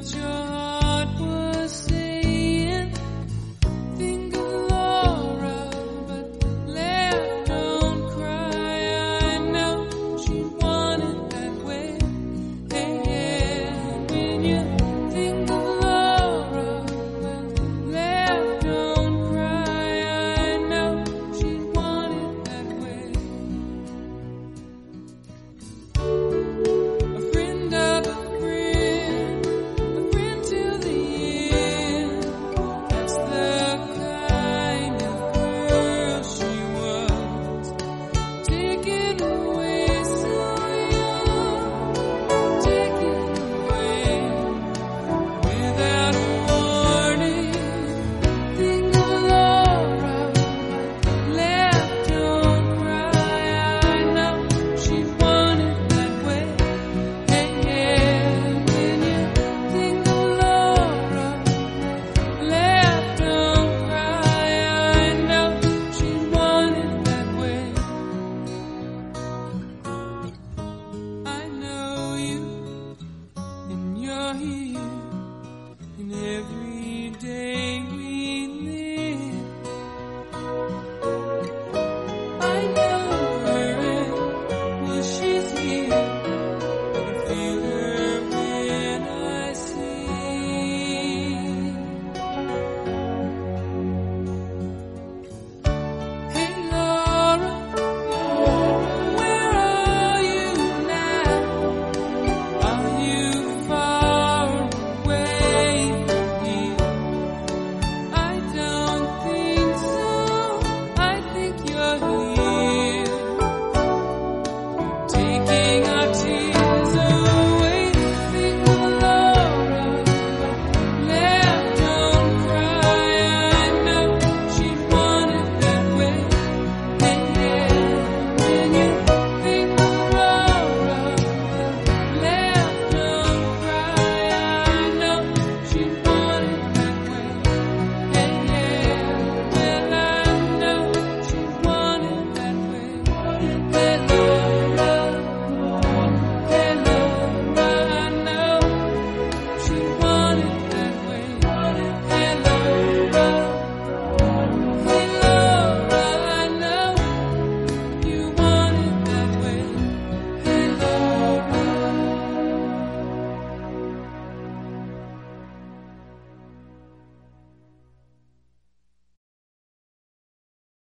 just